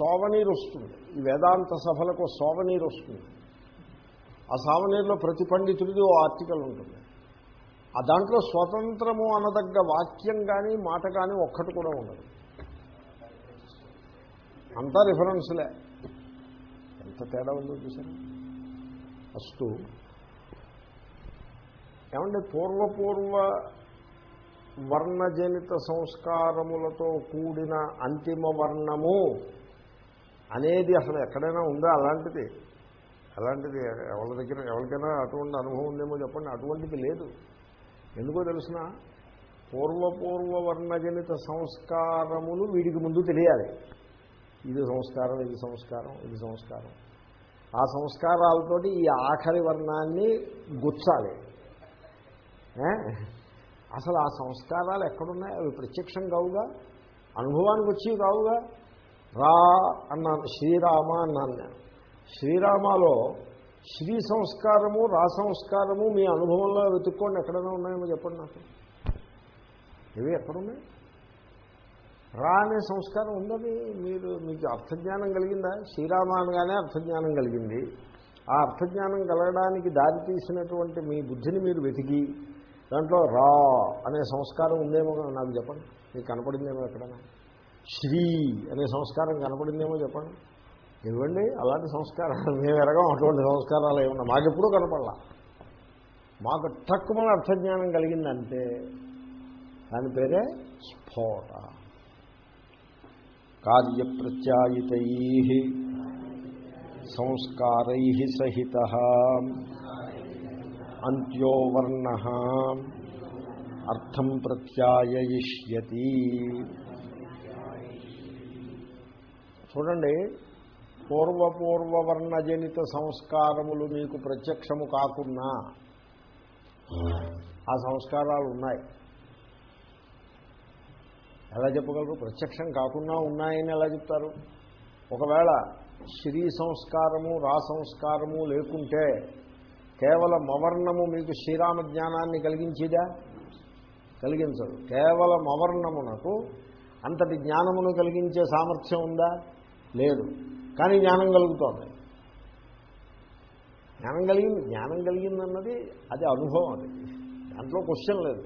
సోవనీరు వస్తుంది ఈ వేదాంత సభలకు సోవనీరు వస్తుంది ఆ సావనీరులో ప్రతి పండితుడిది ఓ ఆర్టికల్ ఉంటుంది. ఆ దాంట్లో స్వతంత్రము అనదగ్గ వాక్యం కానీ మాట కానీ ఒక్కటి కూడా ఉండదు. అంతా రిఫరెన్స్లే. ఎంత తేడా ఉందో చూసారా? ఫస్ట్ ఏమంటే పూర్వపూర్వ వర్ణజనిత సంస్కారములతో కూడిన అంతిమ వర్ణము అనేది అసలు ఎక్కడైనా ఉందా? అలాంటిది. అలాంటిది ఎవరి దగ్గర ఎవరికైనా అటువంటి అనుభవం ఉందేమో చెప్పండి. అటువంటిది లేదు. ఎందుకో తెలిసిన? పూర్వపూర్వ వర్ణజనిత సంస్కారములు వీడికి ముందు తెలియాలి. ఇది సంస్కారం ఇది సంస్కారం ఇది సంస్కారం. ఆ సంస్కారాలతోటి ఈ ఆఖరి వర్ణాన్ని గుచ్చాలి. అసలు ఆ సంస్కారాలు ఎక్కడున్నాయి? అవి ప్రత్యక్షం కావుగా? అనుభవానికి వచ్చి కావుగా? రా అన్నాను శ్రీరామ అన్నాను నేను. శ్రీరామలో శ్రీ సంస్కారము రా సంస్కారము మీ అనుభవంలో వెతుక్కోండి ఎక్కడైనా ఉన్నాయేమో చెప్పండి నాకు. ఇవి ఎక్కడున్నాయి? రా అనే సంస్కారం ఉందని మీరు మీకు అర్థజ్ఞానం కలిగిందా? శ్రీరామ అనగానే అర్థజ్ఞానం కలిగింది. ఆ అర్థజ్ఞానం కలగడానికి దారి తీసినటువంటి మీ బుద్ధిని మీరు వెతికి దాంట్లో రా అనే సంస్కారం ఉందేమో నాకు చెప్పండి. మీకు కనపడిందేమో ఎక్కడైనా? శ్రీ అనే సంస్కారం కనపడిందేమో చెప్పండి. ఇవ్వండి అలాంటి సంస్కారాలు మేము ఎరగం అటువంటి సంస్కారాలు ఏమన్నా. మాకెప్పుడూ కనపడలా. మాకు తక్కువ అర్థజ్ఞానం కలిగిందంటే దాని పేరే స్ఫోట. కార్యప్రత్యాయితై సంస్కారై సహిత అంత్యోవర్ణ అర్థం ప్రత్యాయయిష్యతి. చూడండి పూర్వపూర్వవర్ణజనిత సంస్కారములు మీకు ప్రత్యక్షము కాకున్నా ఆ సంస్కారాలు ఉన్నాయి. ఎలా చెప్పగలరు? ప్రత్యక్షం కాకుండా ఉన్నాయని ఎలా చెప్తారు? ఒకవేళ శ్రీ సంస్కారము రా సంస్కారము లేకుంటే కేవలం అవర్ణము మీకు శ్రీరామ జ్ఞానాన్ని కలిగించేదా? కలిగించదు. కేవలం అవర్ణమునకు అంతటి జ్ఞానమును కలిగించే సామర్థ్యం ఉందా? లేదు. కానీ జ్ఞానం కలుగుతోంది. జ్ఞానం కలిగింది జ్ఞానం కలిగిందన్నది అది అనుభవం అది. దాంట్లో క్వశ్చన్ లేదు.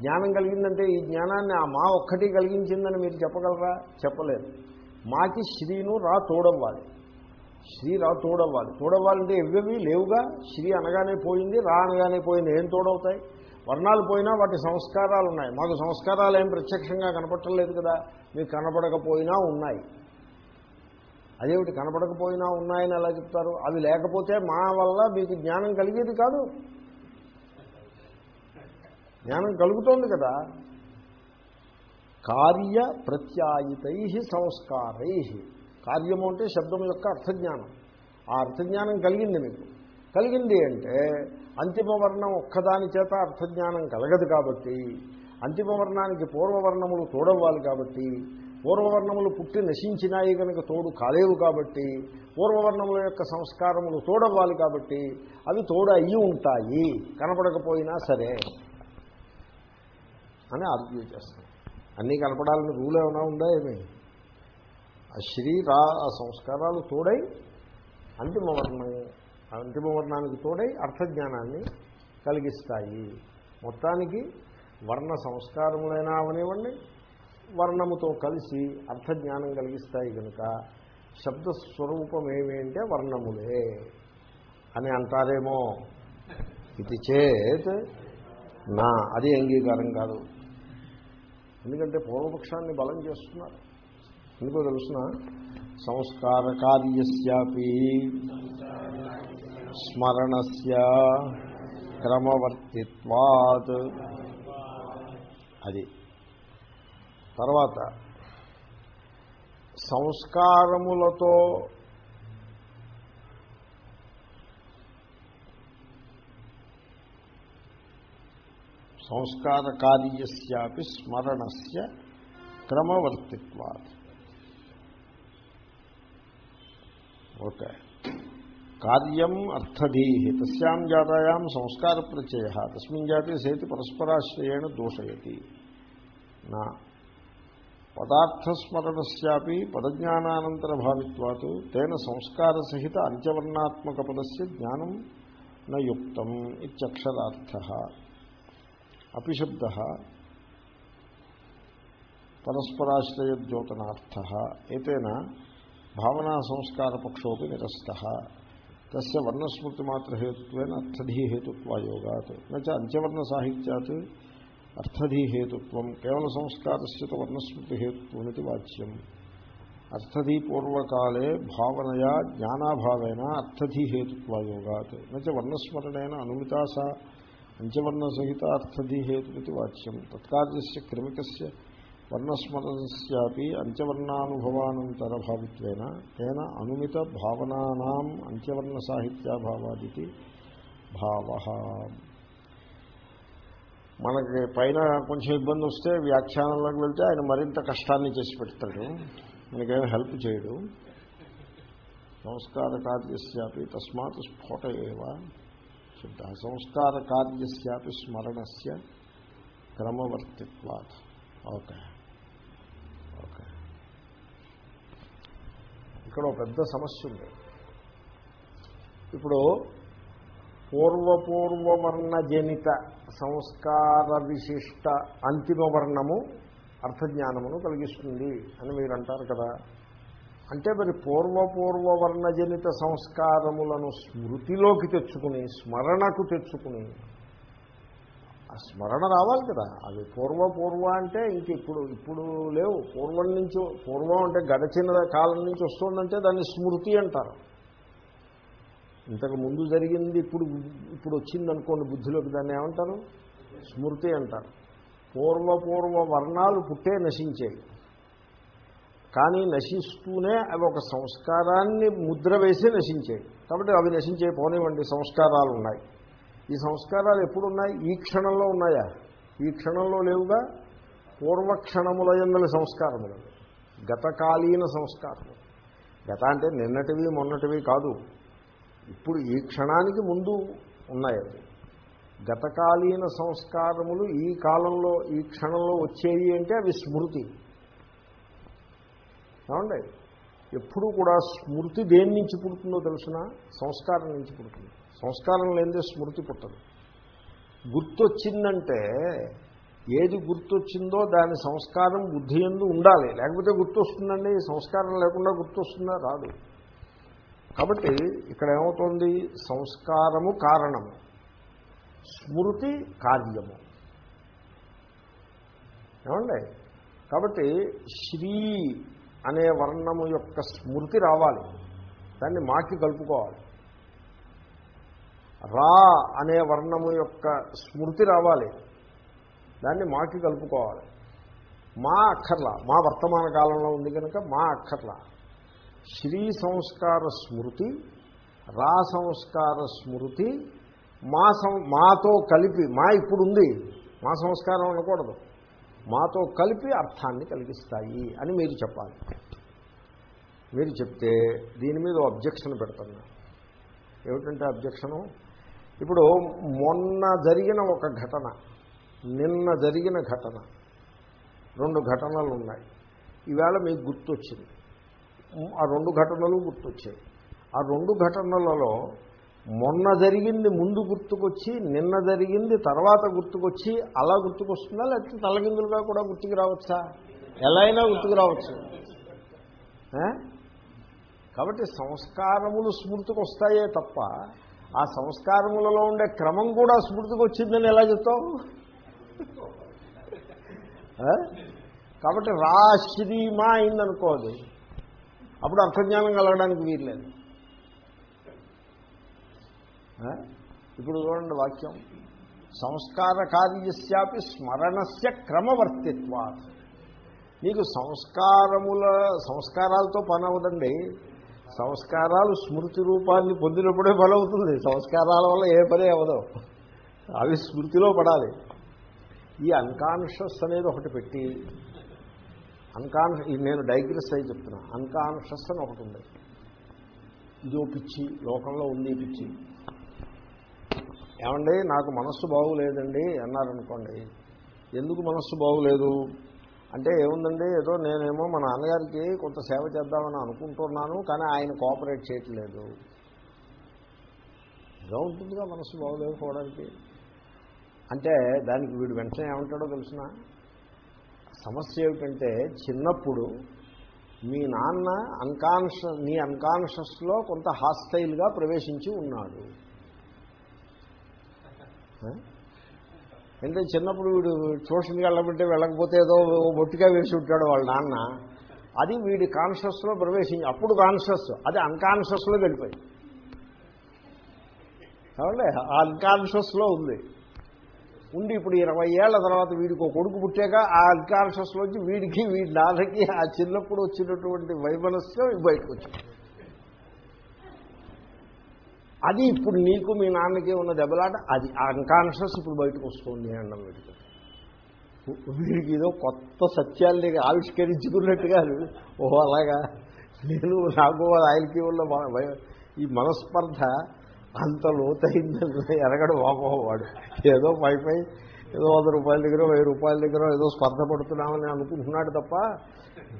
జ్ఞానం కలిగిందంటే ఈ జ్ఞానాన్ని ఆ మా ఒక్కటి కలిగించిందని మీరు చెప్పగలరా? చెప్పలేదు. మాకి శ్రీను రా తోడవ్వాలి. శ్రీ రా తోడవ్వాలి. తోడవ్వాలంటే ఇవ్వవి లేవుగా. శ్రీ అనగానే పోయింది రా అనగానే పోయింది. ఏం తోడవుతాయి? వర్ణాలు పోయినా వాటి సంస్కారాలు ఉన్నాయి మాకు సంస్కారాలు ఏం ప్రత్యక్షంగా కనపట్టలేదు కదా. మీకు కనపడకపోయినా ఉన్నాయి. అదేమిటి కనపడకపోయినా ఉన్నాయని ఎలా చెప్తారు? అవి లేకపోతే మా వల్ల మీకు జ్ఞానం కలిగేది కాదు. జ్ఞానం కలుగుతోంది కదా. కార్య ప్రత్యాయితై సంస్కారై. కార్యము అంటే శబ్దం యొక్క అర్థజ్ఞానం. ఆ అర్థజ్ఞానం కలిగింది మీకు. కలిగింది అంటే అంతిమవర్ణం ఒక్కదాని చేత అర్థజ్ఞానం కలగదు కాబట్టి అంతిమవర్ణానికి పూర్వవర్ణములు తోడవ్వాలి కాబట్టి పూర్వవర్ణములు పుట్టి నశించినాయి కనుక తోడు కాలేవు కాబట్టి పూర్వవర్ణముల యొక్క సంస్కారములు తోడవ్వాలి కాబట్టి అవి తోడు అయ్యి ఉంటాయి. కనపడకపోయినా సరే అని ఆర్గ్యూ చేస్తాం. అన్నీ కనపడాలని రూల్ ఏమైనా ఉందా ఏమి? ఆ శ్రీ రా ఆ సంస్కారాలు తోడై అంతిమ వర్ణం అంతిమ వర్ణానికి తోడై అర్థజ్ఞానాన్ని కలిగిస్తాయి. మొత్తానికి వర్ణ సంస్కారములైనా అవనివ్వండి వర్ణముతో కలిసి అర్థజ్ఞానం కలిగిస్తాయి కనుక శబ్దస్వరూపం ఏమి అంటే వర్ణములే అని అంటారేమో. ఇది చేత్ నా అది అంగీకారం కాదు. ఎందుకంటే పూర్వపక్షాన్ని బలం చేస్తున్నారు. ఎందుకో తెలుసిన? సంస్కార కార్యస్యాపి స్మరణస్య క్రమవర్తిత్వాత్. అది. తర్వాత సంస్కారములతో సంస్కార కార్యస్యాపి స్మరణస్య క్రమవర్తిత్వాత్. ఓకే. కార్యం అర్థధీ తస్యాం జాతాయాం సంస్కార ప్రత్యయ తస్మిన్ జాతే సేతి పరస్పరాశ్రయేణ దోషయతి. నా పదార్థస్మరణస్యాపి పదజ్ఞానానంతర భావిత్వాత్ తేన సంస్కార సహిత అంత్యవర్ణాత్మక పదస్య జ్ఞానం నయుక్తం ఇత్యక్షరార్థ అపిశబ్ద పరస్పరాశ్రయద్యోతనార్థ ఏతేన భావనా సంస్కారపక్షోపి నిరస్త తస్య వర్ణస్మృతిమాత్రహేతుత్వేన అర్థధీహేతుత్వయోగాత్ నచ అంత్యవర్ణ సాహిత్యాత్ అర్థధీహేతుత్వం కేవల సంస్కారస్య వర్ణస్మృతిహేతుత్వమితి వాచ్యం. అర్థధీపూర్వకాలే భావనయా జ్ఞానాభావేన అర్థధీహేతుత్వయోగాత్ నచ వర్ణస్మరణైన అనుమితాస పంచవర్ణసహిత అర్థధీహేతుమితి వాచ్యం. తత్కార్యస్య క్రమికస్య వర్ణస్మరణస్యాపి అంత్యవర్ణానుభవానంతరభావిత్వేన తేన అనుమిత భావనానాం అంత్యవర్ణ సాహిత్యాభావాదితి భావ. మనకి పైన కొంచెం ఇబ్బంది వస్తే వ్యాఖ్యానంలోకి వెళ్తే ఆయన మరింత కష్టాన్ని చేసి పెడతాడు. మనకేం హెల్ప్ చేయడు. సంస్కార కార్యశాపి తస్మాత్ స్ఫోట ఏవ శుద్ధ. సంస్కార కార్యశాపి స్మరణస్య క్రమవర్తిత్వాత్. ఓకే. ఓకే. ఇక్కడ ఒక పెద్ద సమస్య ఉంది. ఇప్పుడు పూర్వపూర్వవర్ణజనిత సంస్కార విశిష్ట అంతిమ వర్ణము అర్థజ్ఞానమును కలిగిస్తుంది అని మీరు అంటారు కదా. అంటే మరి పూర్వపూర్వవర్ణజనిత సంస్కారములను స్మృతిలోకి తెచ్చుకుని స్మరణకు తెచ్చుకుని ఆ స్మరణ రావాలి కదా. అవి పూర్వ పూర్వ అంటే ఇంక ఇప్పుడు ఇప్పుడు లేవు. పూర్వం నుంచి పూర్వం అంటే గడచిన కాలం నుంచి వస్తుందంటే దాన్ని స్మృతి అంటారు. ఇంతకు ముందు జరిగింది ఇప్పుడు ఇప్పుడు వచ్చింది అనుకోండి బుద్ధిలోకి దాన్ని ఏమంటారు? స్మృతి అంటారు. పూర్వపూర్వ వర్ణాలు పుట్టే నశించాయి కానీ నశిస్తూనే అవి ఒక సంస్కారాన్ని ముద్ర వేసి నశించాయి కాబట్టి అవి నశించే పోనివ్వండి సంస్కారాలు ఉన్నాయి ఈ సంస్కారాలు ఎప్పుడు ఉన్నాయి ఈ క్షణంలో ఉన్నాయా? ఈ క్షణంలో లేవుగా? పూర్వక్షణముల ఎందుల సంస్కారములు. గతకాలీన సంస్కారము గత అంటే నిన్నటివి మొన్నటివి కాదు. ఇప్పుడు ఈ క్షణానికి ముందు ఉన్నాయి గతకాలీన సంస్కారములు ఈ కాలంలో ఈ క్షణంలో వచ్చేవి అంటే అవి స్మృతి. ఏమండి? ఎప్పుడు కూడా స్మృతి దేని నుంచి పుడుతుందో తెలిసిన? సంస్కారం నుంచి పుడుతుంది. సంస్కారం లేనిదే స్మృతి పుట్టదు. గుర్తొచ్చిందంటే ఏది గుర్తొచ్చిందో దాని సంస్కారం బుద్ధి ఎందు ఉండాలి. లేకపోతే గుర్తొస్తుందండి సంస్కారం లేకుండా గుర్తొస్తుందా? రాదు. కాబట్టి ఇక్కడ ఏమవుతోంది సంస్కారము కారణము. స్మృతి కార్యము. ఏమండి? కాబట్టి శ్రీ అనే వర్ణము యొక్క స్మృతి రావాలి. దాన్ని మాకి కలుపుకోవాలి. రా అనే వర్ణము యొక్క స్మృతి రావాలి. దాన్ని మాకి కలుపుకోవాలి. మా అక్కర్లా మా వర్తమాన కాలంలో ఉంది కనుక మా అక్కర్లా. శ్రీ సంస్కార స్మృతి రా సంస్కార స్మృతి మా సం మాతో కలిపి మా ఇప్పుడు ఉంది మా సంస్కారం అనకూడదు. మాతో కలిపి అర్థాన్ని కలిగిస్తాయి అని మీరు చెప్పాలి. మీరు చెప్తే దీని మీద అబ్జెక్షన్ పెడుతున్నా ఏమిటంటే అబ్జెక్షను? ఇప్పుడు మొన్న జరిగిన ఒక ఘటన నిన్న జరిగిన ఘటన రెండు ఘటనలు ఉన్నాయి. ఈవేళ మీకు గుర్తొచ్చింది. ఆ రెండు ఘటనలు గుర్తొచ్చాయి. ఆ రెండు ఘటనలలో మొన్న జరిగింది ముందు గుర్తుకొచ్చి నిన్న జరిగింది తర్వాత గుర్తుకొచ్చి అలా గుర్తుకొస్తుందా లేకపోతే తలగిందులుగా కూడా గుర్తుకు రావచ్చా? ఎలా అయినా గుర్తుకు రావచ్చు. కాబట్టి సంస్కారములు స్మృతికి వస్తాయే తప్ప ఆ సంస్కారములలో ఉండే క్రమం కూడా స్మృతికి వచ్చిందని ఎలా చెప్తావు? కాబట్టి రా శ్రీమా అయిందనుకోదు అప్పుడు అర్థజ్ఞానం కలగడానికి వీర్లేదు ఇప్పుడు చూడండి వాక్యం. సంస్కార కార్యస్యాపి స్మరణస్య క్రమవర్తిత్వా నీకు సంస్కారముల సంస్కారాలతో పని అవదండి సంస్కారాలు స్మృతి రూపాన్ని పొందినప్పుడే పని అవుతుంది సంస్కారాల వల్ల ఏ పని అవ్వదు. అవి స్మృతిలో పడాలి. ఈ అన్కాన్షియస్ అనేది ఒకటి పెట్టి అన్కాన్షియస్ నేను డైగ్రెస్ అయి చెప్తున్నా. అన్కాన్షియస్ అని ఒకటి ఉంది. ఇదో పిచ్చి లోకంలో ఉంది ఈ పిచ్చి. ఏమండి నాకు మనస్సు బాగులేదండి అన్నారనుకోండి. ఎందుకు మనస్సు బాగులేదు? అంటే ఏముందండి ఏదో నేనేమో మా నాన్నగారికి కొంత సేవ చేద్దామని అనుకుంటున్నాను కానీ ఆయన కోఆపరేట్ చేయట్లేదు. ఇలా ఉంటుందిగా మనసు బాగోలేకపోవడానికి. అంటే దానికి వీడు వెంటనే ఏమంటాడో తెలిసిన? సమస్య ఏమిటంటే చిన్నప్పుడు మీ నాన్న అన్కాన్షియస్ నీ అన్కాన్షియస్లో కొంత హాస్టైల్గా ప్రవేశించి ఉన్నాడు. అంటే చిన్నప్పుడు వీడు ట్యూషన్కి వెళ్ళబట్టే వెళ్ళకపోతే ఏదో బొట్టిగా వేసి ఉంటాడు వాళ్ళ నాన్న. అది వీడి కాన్షియస్లో ప్రవేశించి అప్పుడు కాన్షియస్ అది అన్కాన్షియస్లో వెళ్ళిపోయింది. కాబట్టి అన్కాన్షియస్లో ఉంది. ఉండి ఇప్పుడు ఇరవై ఏళ్ళ తర్వాత వీడికి ఒక కొడుకు పుట్టాక ఆ అన్కాన్షియస్లోంచి వీడికి వీడి నాన్నకి ఆ చిన్నప్పుడు వచ్చినటువంటి వైమనస్యం బయటకు వచ్చింది. అది ఇప్పుడు నీకు మీ నాన్నకి ఉన్న దెబ్బలాట అది అన్కాన్షియస్ ఇప్పుడు బయటకు వస్తుంది అన్నం వీడికి వీడికి ఏదో కొత్త సత్యాల్ని ఆవిష్కరించుకున్నట్టుగా ఓహో అలాగా. నేను నాకు ఆయనకి ఉన్న ఈ మనస్పర్ధ అంత లోతైందని ఎరగడు వాపోవాడు ఏదో పై పై ఏదో వంద రూపాయల దగ్గర వెయ్యి రూపాయల దగ్గర ఏదో స్పర్ధ పడుతున్నామని అనుకుంటున్నాడు తప్ప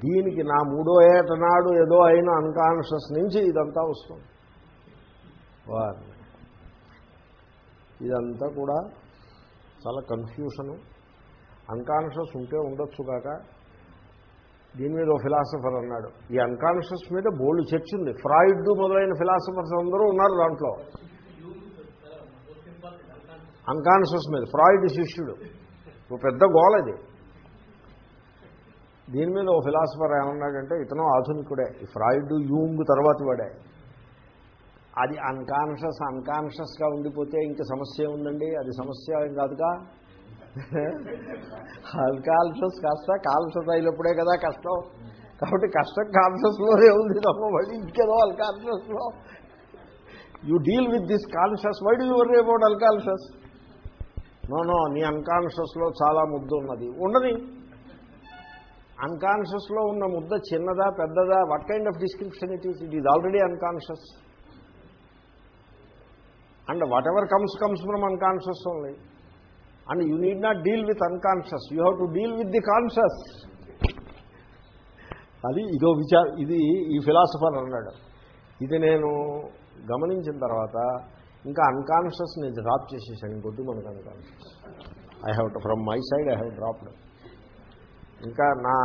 దీనికి నా మూడో ఏట నాడు ఏదో అయిన అన్కాన్షియస్ నుంచి ఇదంతా వస్తుంది. వారిని ఇదంతా కూడా చాలా కన్ఫ్యూషను అన్కాన్షియస్ ఉంటే ఉండొచ్చు కాక దీని మీద ఓ ఫిలాసఫర్ అన్నాడు. ఈ అన్కాన్షియస్ మీద బోల్డ్ చర్చ ఉంది. ఫ్రాయిడ్ మొదలైన ఫిలాసఫర్స్ అందరూ ఉన్నారు దాంట్లో. అన్కాన్షియస్ మీద. ఫ్రాయిడ్ శిష్యుడు. ఓ పెద్ద గోల్ అది దీని మీద ఓ ఫిలాసఫర్ ఏమన్నాడంటే ఇతను ఆధునికుడే. ఈ ఫ్రాయిడ్ యూంగ్ తర్వాత వాడే. అది అన్కాన్షియస్ అన్కాన్షియస్గా ఉండిపోతే ఇంక సమస్య ఉందండి అది సమస్య ఏం కాదుగా? అన్కాన్షియస్ కష్ట కాన్షియస్ అయినప్పుడే కదా కష్టం. కాబట్టి కష్టం కాన్షియస్లోనే ఉంది తప్ప మళ్ళీ ఇంకేదో అల్కాన్షియస్లో you deal with this conscious why do your about unconscious no no నీ అన్కాన్షియస్లో చాలా ముద్ద ఉన్నది. ఉండని అన్కాన్షియస్లో ఉన్న ముద్ద చిన్నదా పెద్దదా? What kind of description it is it is already unconscious and whatever comes comes from unconscious only and you need not deal with unconscious you have to deal with the conscious అది ఇదో విచార ఇది ఈ philosopher అన్నాడు. ఇది నేను గమనించిన తర్వాత ఇంకా అన్కాన్షియస్ నేను డ్రాప్ చేసేసాను ఇంకొద్దు మనకు unconscious I have from my side I have dropped ఇంకా నా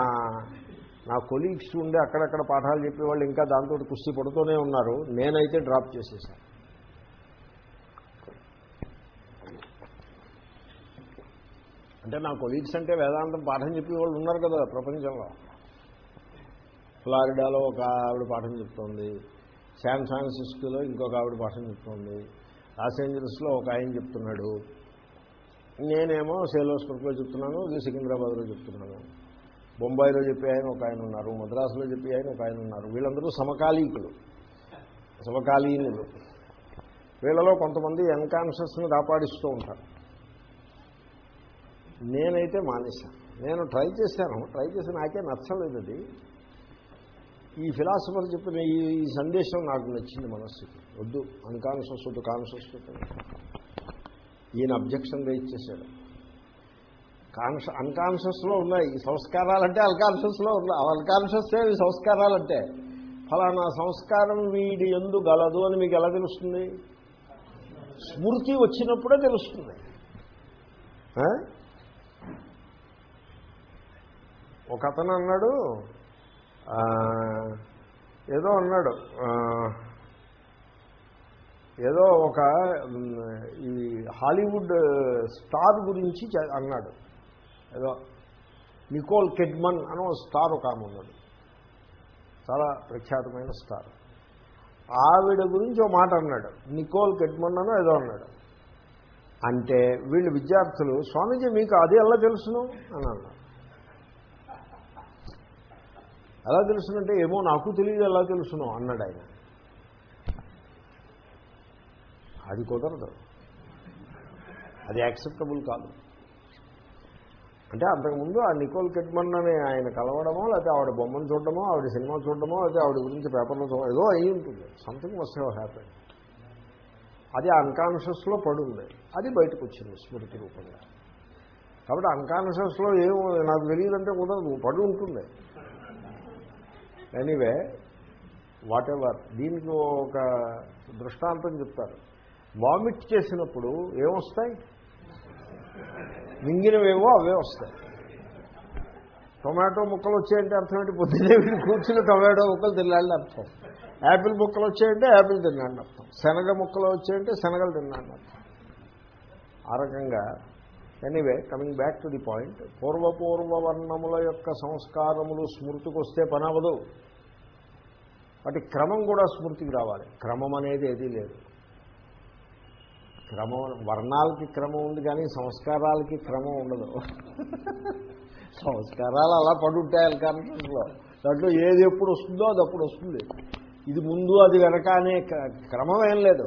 నా కొలీగ్స్ ఉండి అక్కడక్కడ పాఠాలు చెప్పేవాళ్ళు ఇంకా దాంతో కుస్తీ పడుతూనే ఉన్నారు. నేనైతే డ్రాప్ చేసేసాను అంటే నా కొలీగ్స్ అంటే వేదాంతం పాఠం చెప్పే వాళ్ళు ఉన్నారు కదా ప్రపంచంలో. ఫ్లారిడాలో ఒక ఆవిడ పాఠం చెప్తోంది. శాన్ ఫ్రాన్సిస్కోలో ఇంకొక ఆవిడ పాఠం చెప్తోంది. లాస్ ఏంజలస్లో ఒక ఆయన చెప్తున్నాడు. నేనేమో సేలోస్కర్లో చెప్తున్నాను ఇది సికింద్రాబాద్లో చెప్తున్నాను. బొంబాయిలో చెప్పే ఆయన ఒక ఆయన ఉన్నారు మద్రాసులో చెప్పే ఆయన ఒక ఆయన ఉన్నారు. వీళ్ళందరూ సమకాలీకులు సమకాలీనులు. వీళ్ళలో కొంతమంది అన్కాన్షియస్ని కాపాడిస్తూ ఉంటారు. నేనైతే మానేశాను నేను ట్రై చేశాను. ట్రై చేసి నాకే నచ్చలేదు అది. ఈ ఫిలాసఫర్ చెప్పిన ఈ ఈ సందేశం నాకు నచ్చింది మనస్సుకి. వద్దు. అన్కాన్షియస్ వద్దు కాన్షియస్ వద్దు ఈయన అబ్జెక్షన్ రేజ్ చేశాడు కాన్ష అన్కాన్షియస్లో ఉన్నాయి. ఈ సంస్కారాలంటే అల్కాన్షియస్లో ఉన్నాయి. అన్కాన్షియస్ ఈ సంస్కారాలంటే. ఫలానా సంస్కారం వీడి ఎందు గలదు అని మీకు ఎలా తెలుస్తుంది? స్మృతి వచ్చినప్పుడే తెలుస్తుంది ఆ? ఒక అతను అన్నాడు ఏదో అన్నాడు ఏదో ఒక ఈ హాలీవుడ్ స్టార్ గురించి అన్నాడు. ఏదో నికోల్ కెడ్మన్ అని ఒక స్టార్ ఒక ఆమె ఉన్నాడు చాలా ప్రఖ్యాతమైన స్టార్. ఆవిడ గురించి ఒక మాట అన్నాడు. నికోల్ కెడ్మన్ అనో ఏదో అన్నాడు. అంటే వీళ్ళు విద్యార్థులు స్వామీజీ మీకు అది ఎలా తెలుసును? అని అన్నాడు. ఎలా తెలుసునంటే ఏమో నాకు తెలియదు ఎలా తెలుసును అన్నాడు ఆయన. అది కుదరదు. అది యాక్సెప్టబుల్ కాదు. అంటే అంతకుముందు ఆ నికోల్ కెట్మన్ అని ఆయన కలవడమో లేకపోతే ఆవిడ బొమ్మను చూడడమో ఆవిడ సినిమా చూడడమో లేకపోతే ఆవిడ గురించి పేపర్లో చూడడం ఏదో అయి ఉంటుంది. సంథింగ్ మస్ట్ హ్యావ్ హ్యాపెన్ అది అన్కాన్షియస్లో పడుంది. అది బయటకు వచ్చింది స్మృతి రూపంగా. కాబట్టి అన్కాన్షియస్లో ఏం నాకు తెలియదంటే కుదరదు. పడి ఉంటుంది ఎనీవే వాట్ ఎవర్ దీనికి ఒక దృష్టాంతం చెప్తారు. వామిట్ చేసినప్పుడు ఏమొస్తాయి? మింగినవేవో అవే వస్తాయి. టొమాటో ముక్కలు వచ్చాయంటే అర్థం ఏంటి? పొద్దున్నే కూర్చుని టొమాటో ముక్కలు తినాలని అర్థం. యాపిల్ ముక్కలు వచ్చాయంటే యాపిల్ తిన్నాడని అర్థం. శనగ ముక్కలు వచ్చాయంటే శనగలు తిన్నాడని అర్థం. ఆ రకంగా anyway coming back to the point పూర్వపూర్వ వర్ణముల యొక్క సంస్కారములు స్మృతికి వస్తే పనవదు. వాటి క్రమం కూడా స్మృతికి రావాలి. క్రమం అనేది ఏదీ లేదు. క్రమం వర్ణాలకి క్రమం ఉంది కానీ సంస్కారాలకి క్రమం ఉండదు. సంస్కారాలు అలా పడుంటాయి కాన్షియస్లో దాంట్లో ఏది ఎప్పుడు వస్తుందో అది అప్పుడు వస్తుంది. ఇది ముందు అది వెనక అనే క్రమం ఏం లేదు.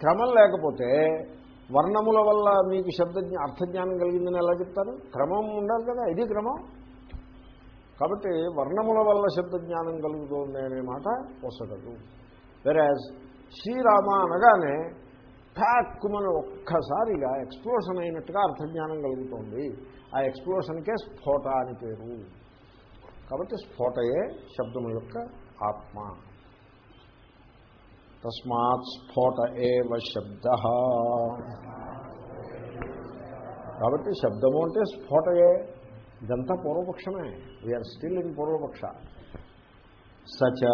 క్రమం లేకపోతే వర్ణముల వల్ల మీకు శబ్ద అర్థజ్ఞానం కలిగిందని ఎలా చెప్తారు? క్రమం ఉండాలి కదా ఇది క్రమం. కాబట్టి వర్ణముల వల్ల శబ్దజ్ఞానం కలుగుతుంది అనే మాట వసగదు వెరాజ్ శ్రీరామ అనగానే ఠాక్కుమని ఒక్కసారిగా ఎక్స్ప్లోషన్ అయినట్టుగా అర్థజ్ఞానం కలుగుతోంది. ఆ ఎక్స్ప్లోషన్కే స్ఫోట అని పేరు. కాబట్టి స్ఫోటయే శబ్దము యొక్క ఆత్మ. తస్మాత్ స్ఫోట ఏవ శబ్ద. కాబట్టి శబ్దము అంటే స్ఫోటయే. ఇదంతా పూర్వపక్షమే. వీఆర్ స్టిల్ ఇన్ పూర్వపక్ష. సచ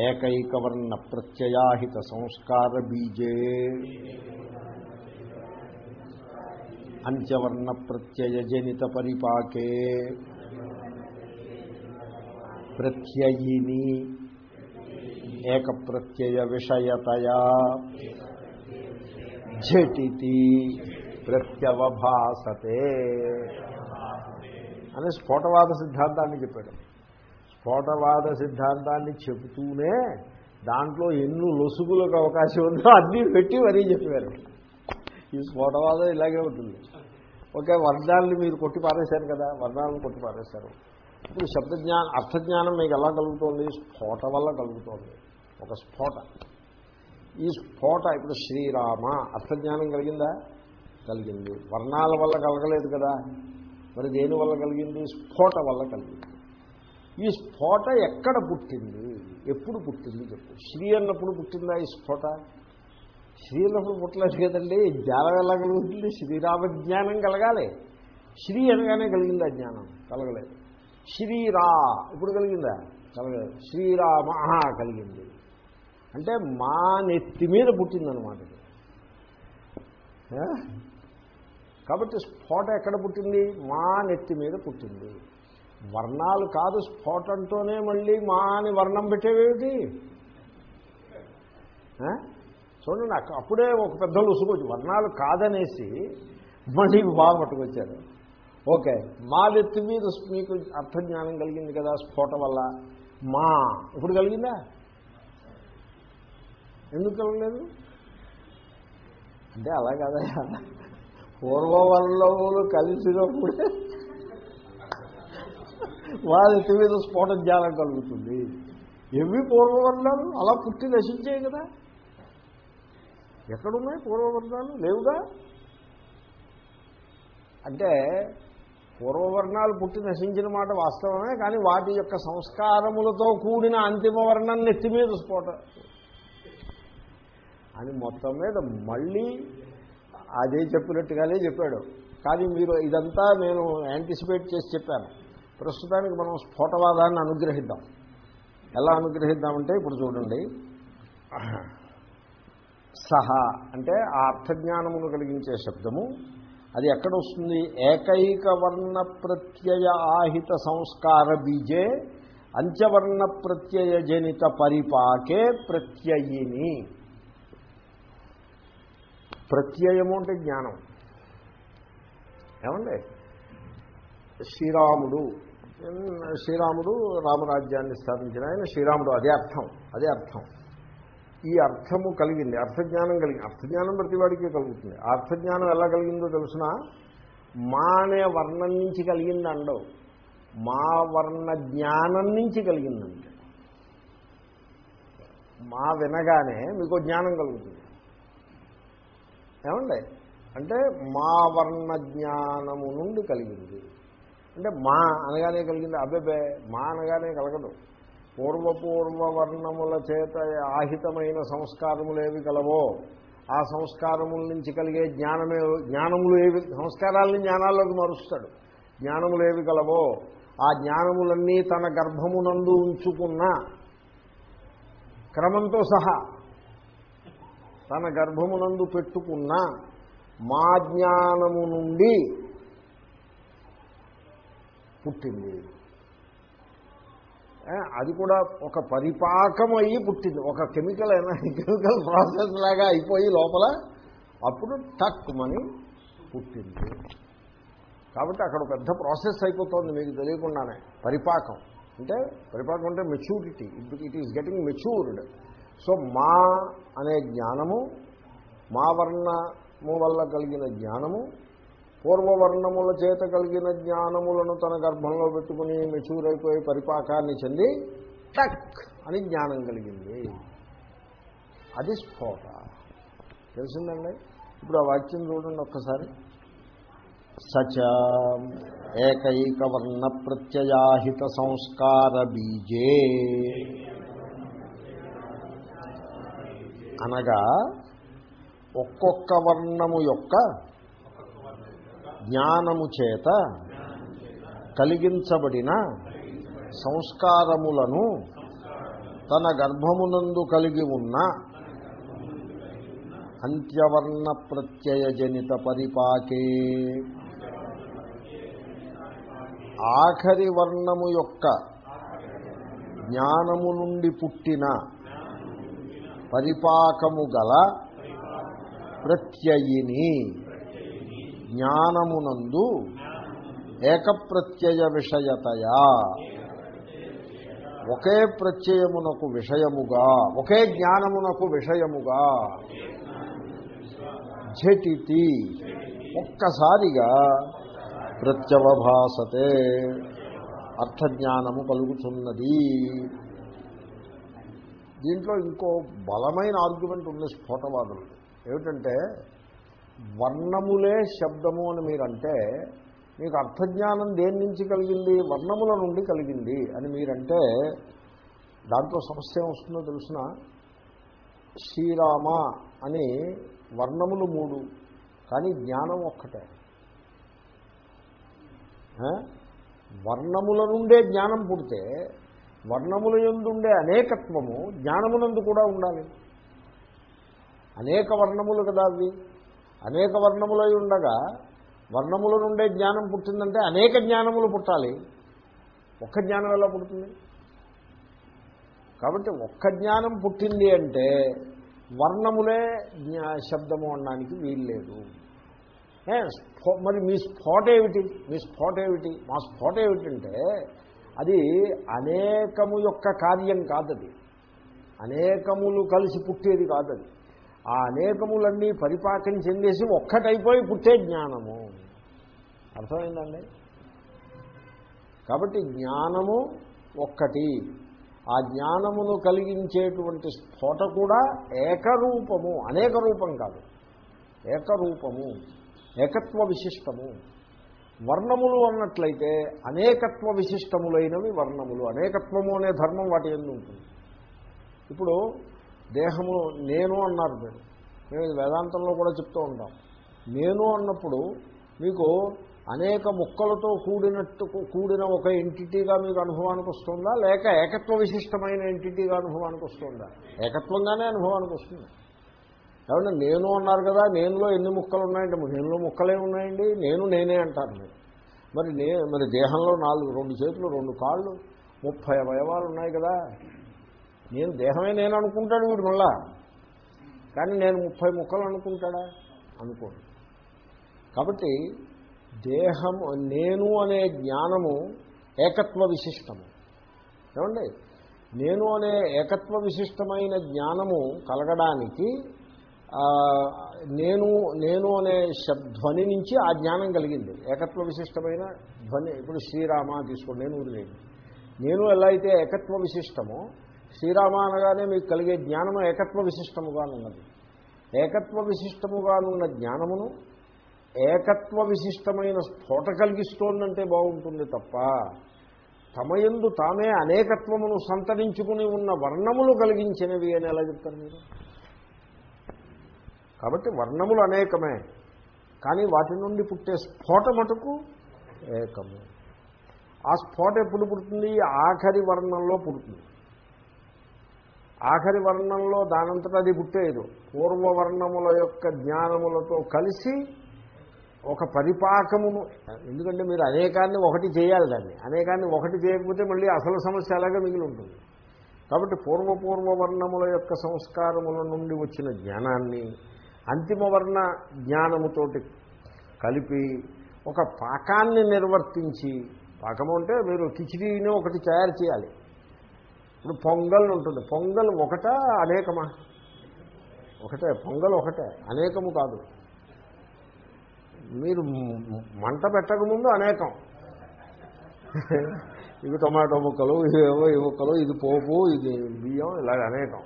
ఏకైకవర్ణ ప్రత్యయాహిత సంస్కార బీజే. అంత్యవర్ణ ప్రత్యయజనిత పరిపాకే. ప్రత్యయిని ఏక ప్రత్యయ విషయతయా ఝటితి ప్రత్యవభాసతే. అని స్ఫోటవాద సిద్ధాంతాన్ని చెప్పాడు. స్ఫోటవాద సిద్ధాంతాన్ని చెబుతూనే దాంట్లో ఎన్ని లొసుగులకు అవకాశం ఉందో అన్నీ పెట్టి మరీ చెప్పారు. ఈ స్ఫోటవాదం ఇలాగే ఉంటుంది. ఓకే వర్ణాలని మీరు కొట్టి పారేశారు కదా వర్ణాలను కొట్టి పారేశారు. ఇప్పుడు శబ్దజ్ఞానం అర్థజ్ఞానం మీకు ఎలా కలుగుతోంది? స్ఫోట వల్ల కలుగుతోంది. ఒక స్ఫోట. ఈ స్ఫోట ఇప్పుడు శ్రీరామ. అర్థజ్ఞానం కలిగిందా? కలిగింది. వర్ణాల వల్ల కలగలేదు కదా. మరి దేని వల్ల కలిగింది? స్ఫోట వల్ల కలిగింది. ఈ స్ఫోట ఎక్కడ పుట్టింది? ఎప్పుడు పుట్టింది చెప్పు. శ్రీ అన్నప్పుడు పుట్టిందా ఈ స్ఫోట? శ్రీ అన్నప్పుడు పుట్టలేదు కదండి. జ్ఞానం ఎలా కలుగుతుంది? శ్రీరామ జ్ఞానం కలగాలి. శ్రీ అనగానే కలిగిందా జ్ఞానం? కలగలేదు. శ్రీరా. ఇప్పుడు కలిగిందా? కలగలేదు. శ్రీరామ. ఆహా, కలిగింది. అంటే మా నెత్తి మీద పుట్టిందనమాట కాబట్టి స్ఫోట ఎక్కడ పుట్టింది? మా నెత్తి మీద పుట్టింది. వర్ణాలు కాదు స్ఫోటంతోనే మళ్ళీ మా అని వర్ణం పెట్టేవేమిటి? చూడండి నాకు అప్పుడే ఒక పెద్ద ఉసుకొచ్చి వర్ణాలు కాదనేసి మళ్ళీ బాగా పట్టుకొచ్చారు. ఓకే మా నెత్తి మీద మీకు అర్థజ్ఞానం కలిగింది కదా స్ఫోట వల్ల? మా. ఇప్పుడు కలిగిందా? ఎందుకు కలగలేదు అంటే అలా కాదయా పూర్వవల్లవులు కలిసినప్పుడే వాళ్ళ మీద స్ఫోట జ్ఞానం కలుగుతుంది. ఎవి పూర్వవర్ణాలు అలా పుట్టి నశించాయి కదా. ఎక్కడున్నాయి పూర్వవర్ణాలు? లేవుగా? అంటే పూర్వవర్ణాలు పుట్టి నశించిన మాట వాస్తవమే కానీ వాటి యొక్క సంస్కారములతో కూడిన అంతిమ వర్ణం నెత్తి మీద స్ఫోట. అని మొత్తం మీద మళ్ళీ అదే చెప్పినట్టుగానే చెప్పాడు. కానీ మీరు ఇదంతా నేను యాంటిసిపేట్ చేసి చెప్పాను. ప్రస్తుతానికి మనం స్ఫోటవాదాన్ని అనుగ్రహిద్దాం. ఎలా అనుగ్రహిద్దామంటే ఇప్పుడు చూడండి. సహ అంటే ఆ అర్థజ్ఞానమును కలిగించే శబ్దము. అది ఎక్కడ వస్తుంది ఏకైక వర్ణ ప్రత్యయ ఆహిత సంస్కార బీజే అంత్యవర్ణ ప్రత్యయ జనిత పరిపాకే ప్రత్యయిని. ప్రత్యయము అంటే జ్ఞానం. ఏమండి? శ్రీరాముడు. శ్రీరాముడు రామరాజ్యాన్ని స్థాపించిన ఆయన శ్రీరాముడు. అదే అర్థం. అదే అర్థం. ఈ అర్థము కలిగింది. అర్థజ్ఞానం కలిగింది అర్థజ్ఞానం ప్రతివాడికి కలుగుతుంది. అర్థజ్ఞానం ఎలా కలిగిందో తెలుసిన? మా అనే వర్ణం నుంచి కలిగింది అండవు. మా వర్ణ జ్ఞానం నుంచి కలిగిందండి మా వినగానే మీకు జ్ఞానం కలుగుతుంది. ఏమండి? అంటే మా వర్ణ జ్ఞానము నుండి కలిగింది. అంటే మా అనగానే కలిగింది. అబ్బెబే మా అనగానే కలగదు. పూర్వపూర్వ వర్ణముల చేత ఆహితమైన సంస్కారములు ఏవి కలవో ఆ సంస్కారముల నుంచి కలిగే జ్ఞానమే జ్ఞానములు ఏవి సంస్కారాలని జ్ఞానాల్లోకి మారుస్తాడు. జ్ఞానములు ఏవి కలవో ఆ జ్ఞానములన్నీ తన గర్భమునందు ఉంచుకున్న క్రమంతో సహా తన గర్భమునందు పెట్టుకున్న మా జ్ఞానము నుండి పుట్టింది. అది కూడా ఒక పరిపాకం అయ్యి పుట్టింది. ఒక కెమికల్ కెమికల్ ప్రాసెస్ లాగా అయిపోయి లోపల అప్పుడు టక్కుమని పుట్టింది. కాబట్టి అక్కడ పెద్ద ప్రాసెస్ అయిపోతుంది మీకు తెలియకుండానే. పరిపాకం. అంటే పరిపాకం అంటే maturity. It is getting matured. So మా అనే జ్ఞానము మా వర్ణము వల్ల కలిగిన జ్ఞానము పూర్వవర్ణముల చేత కలిగిన జ్ఞానములను తన గర్భంలో పెట్టుకుని మెచ్యూర్ అయిపోయి పరిపాకాన్ని చెంది టక్ అని జ్ఞానం కలిగింది. అది స్ఫోట. తెలిసిందండి? ఇప్పుడు ఆ వాక్యం చూడండి ఒక్కసారి. సచ ఏకైక వర్ణ ప్రత్యయాహిత సంస్కార బీజే. అనగా ఒక్కొక్క వర్ణము యొక్క జ్ఞానము చేత కలిగించబడిన సంస్కారములను తన గర్భమునందు కలిగి ఉన్న అంత్యవర్ణ ప్రత్యయజనిత పరిపాకే. ఆఖరి వర్ణము యొక్క జ్ఞానము నుండి పుట్టిన పరిపాకము గల ప్రత్యయిని. జ్ఞానమునందు ఏకప్రత్యయ విషయతయా. ఒకే ప్రత్యయమునకు విషయముగా ఒకే జ్ఞానమునకు విషయముగా ఝటితి. ఒక్కసారిగా ప్రత్యవభాసతే. అర్థజ్ఞానము కలుగుతున్నది. దీంట్లో ఇంకో బలమైన ఆర్గ్యుమెంట్ ఉంది స్ఫోటవాదులు. ఏమిటంటే వర్ణములే శబ్దము అని మీరంటే మీకు అర్థజ్ఞానం దేని నుంచి కలిగింది? వర్ణముల నుండి కలిగింది అని మీరంటే దాంట్లో సమస్య వస్తుందో తెలిసిన? శ్రీరామ అని వర్ణములు మూడు కానీ జ్ఞానం ఒక్కటే. వర్ణముల నుండే జ్ఞానం పుడితే వర్ణముల ఎందుండే అనేకత్వము జ్ఞానమునందు కూడా ఉండాలి. అనేక వర్ణములు కదా అవి. అనేక వర్ణములై ఉండగా వర్ణముల నుండే జ్ఞానం పుట్టిందంటే అనేక జ్ఞానములు పుట్టాలి. ఒక్క జ్ఞానం ఎలా పుడుతుంది? కాబట్టి ఒక్క జ్ఞానం పుట్టింది అంటే వర్ణములే జ్ఞా శబ్దము అనడానికి వీల్లేదు. ఏ, స్ఫో- మరి మీ స్ఫోట ఏమిటి మీ స్ఫోట ఏమిటి మా స్ఫోట ఏమిటంటే అది అనేకము యొక్క కార్యం కాదది. అనేకములు కలిసి పుట్టేది కాదది. ఆ అనేకములన్నీ పరిపాకం చెందేసి ఒక్కటైపోయి పుట్టే జ్ఞానము. అర్థమైందండి? కాబట్టి జ్ఞానము ఒక్కటి. ఆ జ్ఞానమును కలిగించేటువంటి స్ఫోట కూడా ఏకరూపము అనేక రూపం కాదు. ఏకరూపము ఏకత్వ విశిష్టము. వర్ణములు అన్నట్లయితే అనేకత్వ విశిష్టములైనవి వర్ణములు. అనేకత్వము అనే ధర్మం వాటి ఎందు ఉంటుంది. ఇప్పుడు దేహము నేను అన్నారు మీరు. మేము వేదాంతంలో కూడా చెప్తూ ఉంటాం. నేను అన్నప్పుడు మీకు అనేక ముక్కలతో కూడినట్టు కూడిన ఒక ఎంటిటీగా మీకు అనుభవానికి వస్తుందా? లేక ఏకత్వ విశిష్టమైన ఎంటిటీగా అనుభవానికి వస్తుందా? ఏకత్వంగానే అనుభవానికి వస్తుంది. ఏమన్నా నేను అన్నారు కదా నేనులో ఎన్ని ముక్కలు ఉన్నాయంటే నేనులో ముక్కలే ఉన్నాయండి నేను నేనే అంటారు మీరు. మరి నే మరి దేహంలో నాలుగు రెండు చేతులు రెండు కాళ్ళు ముప్పై అవయవాలు ఉన్నాయి కదా. నేను దేహమే నేను అనుకుంటాడు వీడు మళ్ళా. కానీ నేను ముప్పై ముక్కలు అనుకుంటాడా? అనుకోడు. కాబట్టి దేహము నేను అనే జ్ఞానము ఏకత్వ విశిష్టము. ఏమండి? నేను అనే ఏకత్వ విశిష్టమైన జ్ఞానము కలగడానికి నేను నేను అనే శబ్- ధ్వని నుంచి ఆ జ్ఞానం కలిగింది. ఏకత్వ విశిష్టమైన ధ్వని. ఇప్పుడు శ్రీరామ తీసుకోండి నేను వదిలేదు నేను ఎలా అయితే ఏకత్వ విశిష్టమో శ్రీరామ అనగానే మీకు కలిగే జ్ఞానము ఏకత్వ విశిష్టముగా ఉన్నది ఏకత్వ విశిష్టముగానున్న జ్ఞానమును ఏకత్వ విశిష్టమైన స్ఫోట కలిగిస్తోందంటే బాగుంటుంది తప్ప తమయందు తామే అనేకత్వమును సంతరించుకుని ఉన్న వర్ణములు కలిగించినవి అని ఎలా చెప్తారు మీరు? కాబట్టి వర్ణములు అనేకమే. కానీ వాటి నుండి పుట్టే స్ఫోట మటుకు ఏకము. ఆ స్ఫోట ఎప్పుడు పుడుతుంది? ఆఖరి వర్ణంలో పుడుతుంది. ఆఖరి వర్ణంలో దానంతటా అది పుట్టేదు పూర్వవర్ణముల యొక్క జ్ఞానములతో కలిసి ఒక పరిపాకమును ఎందుకంటే మీరు అనేకాన్ని ఒకటి చేయాలి దాన్ని. అనేకాన్ని ఒకటి చేయకపోతే మళ్ళీ అసలు సమస్య అలాగే మిగిలి ఉంటుంది. కాబట్టి పూర్వపూర్వ వర్ణముల యొక్క సంస్కారముల నుండి వచ్చిన జ్ఞానాన్ని అంతిమ వర్ణ జ్ఞానముతోటి కలిపి ఒక పాకాన్ని నిర్వర్తించి పాకము అంటే మీరు కిచిడీని ఒకటి తయారు చేయాలి. ఇప్పుడు పొంగల్ ఉంటుంది. పొంగల్ ఒకటా అనేకమా? ఒకటే పొంగల్ ఒకటే అనేకము కాదు. మీరు మంట పెట్టకముందు అనేకం. ఇవి టొమాటో ముక్కలు ఇవేవో ఈ ముక్కలు ఇది పోపు ఇది బియ్యం ఇలాగ అనేకం.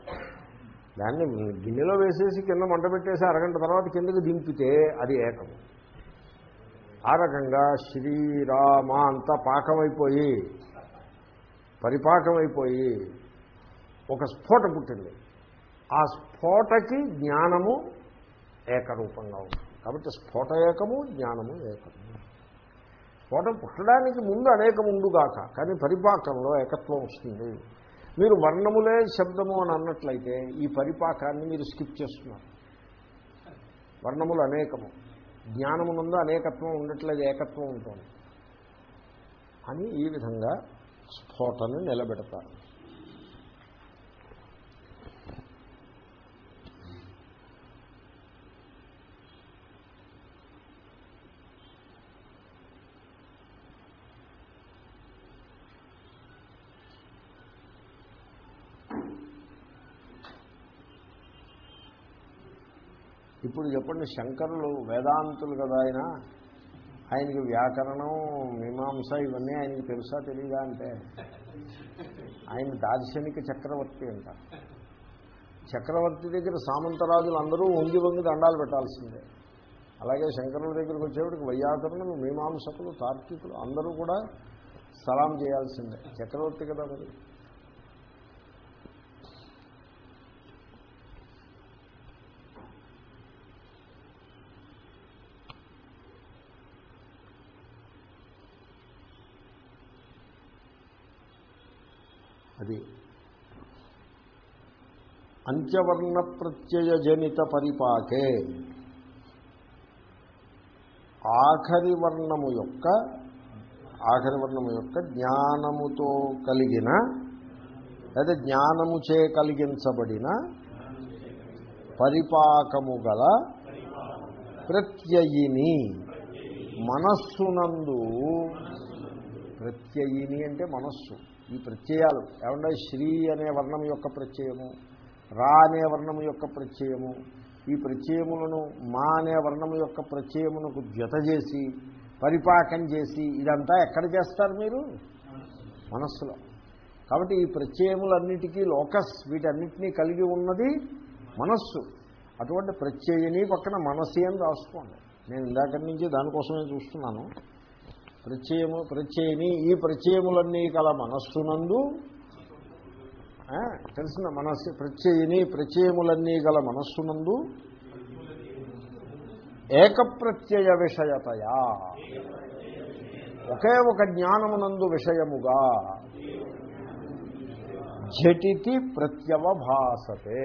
దాన్ని గిన్నెలో వేసేసి కింద మంట పెట్టేసి అరగంట తర్వాత కిందకి దింపితే అది ఏకము ఆ రకంగా శ్రీరామ అంతా పాకమైపోయి పరిపాకమైపోయి ఒక స్ఫోట పుట్టింది. ఆ స్ఫోటకి జ్ఞానము ఏకరూపంగా ఉంది. కాబట్టి స్ఫోట ఏకము జ్ఞానము ఏకము స్ఫోటం పుట్టడానికి ముందు అనేకం ఉండుగాక కానీ పరిపాకంలో ఏకత్వం వస్తుంది. మీరు వర్ణములే శబ్దము అని అన్నట్లయితే ఈ పరిపాకాన్ని మీరు స్కిప్ చేస్తున్నారు. వర్ణములు అనేకము. జ్ఞానమునందు అనేకత్వం ఉండట్లేదు ఏకత్వం ఉంటుంది. అని ఈ విధంగా స్ఫోటను నిలబెడతారు. ఇప్పుడు చెప్పండి శంకరులు వేదాంతులు కదా ఆయన? ఆయనకి వ్యాకరణం మీమాంస ఇవన్నీ ఆయనకి తెలుసా తెలియదా అంటే? ఆయన దార్శనిక చక్రవర్తి అంట. చక్రవర్తి దగ్గర సామంతరాజులు అందరూ వంగి వంగి దండాలు పెట్టాల్సిందే. అలాగే శంకరుల దగ్గరికి వచ్చేవాడికి వైయాకరణులు మీమాంసకులు తార్కికులు అందరూ కూడా సలాం చేయాల్సిందే. చక్రవర్తి కదా మరి? అది. అంత్యవర్ణ ప్రత్యయజనిత పరిపాకే ఆఖరి వర్ణము యొక్క ఆఖరి వర్ణము యొక్క జ్ఞానముతో కలిగిన లేదా జ్ఞానము చే కలిగించబడిన పరిపాకము గల ప్రత్యయిని. మనస్సునందు ప్రత్యయిని అంటే మనస్సు. ఈ ప్రత్యయాలు. ఏమంటే శ్రీ అనే వర్ణం యొక్క ప్రత్యయము రా అనే వర్ణం యొక్క ప్రత్యయము ఈ ప్రత్యయములను మా అనే వర్ణం యొక్క ప్రత్యయమునకు జత చేసి పరిపాకం చేసి ఇదంతా ఎక్కడ చేస్తారు మీరు? మనస్సులో. కాబట్టి ఈ ప్రత్యయములన్నిటికీ లోకస్ వీటన్నిటినీ కలిగి ఉన్నది మనస్సు. అటువంటి ప్రత్యయని పక్కన మనస్సు అని రాసుకోండి. నేను ఇందాక నుంచి దానికోసమే చూస్తున్నాను. ప్రత్యయము ప్రత్యయని ఈ ప్రత్యయములన్నీ కల మనస్సునందు తెలిసిన మనస్సు ప్రత్యయని ప్రత్యయములన్నీ గల మనస్సునందు ఏకప్రత్యయ విషయతయా. ఒకే ఒక జ్ఞానమునందు విషయముగా ఝటితి ప్రత్యవభాసతే.